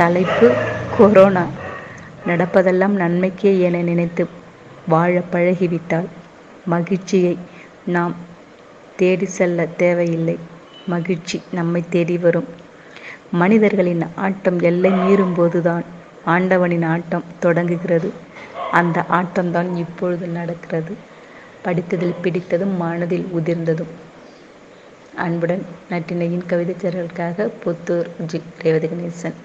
தலைப்பு கொரோனா. நடப்பதெல்லாம் நன்மைக்கே என நினைத்து வாழ பழகிவிட்டால் மகிழ்ச்சியை நாம் தேடி செல்ல தேவையில்லை. மகிழ்ச்சி நம்மை தேடி வரும். மனிதர்களின் ஆட்டம் எல்லை மீறும் போதுதான் ஆண்டவனின் ஆட்டம் தொடங்குகிறது. அந்த ஆட்டம்தான் இப்பொழுது நடக்கிறது. படித்ததில் பிடித்ததும் மனதில் உதிர்ந்ததும். அன்புடன் நட்டினையின் கவிதைச்சரலுக்காக புத்தூர் ஜி. ரேவதி கணேசன்.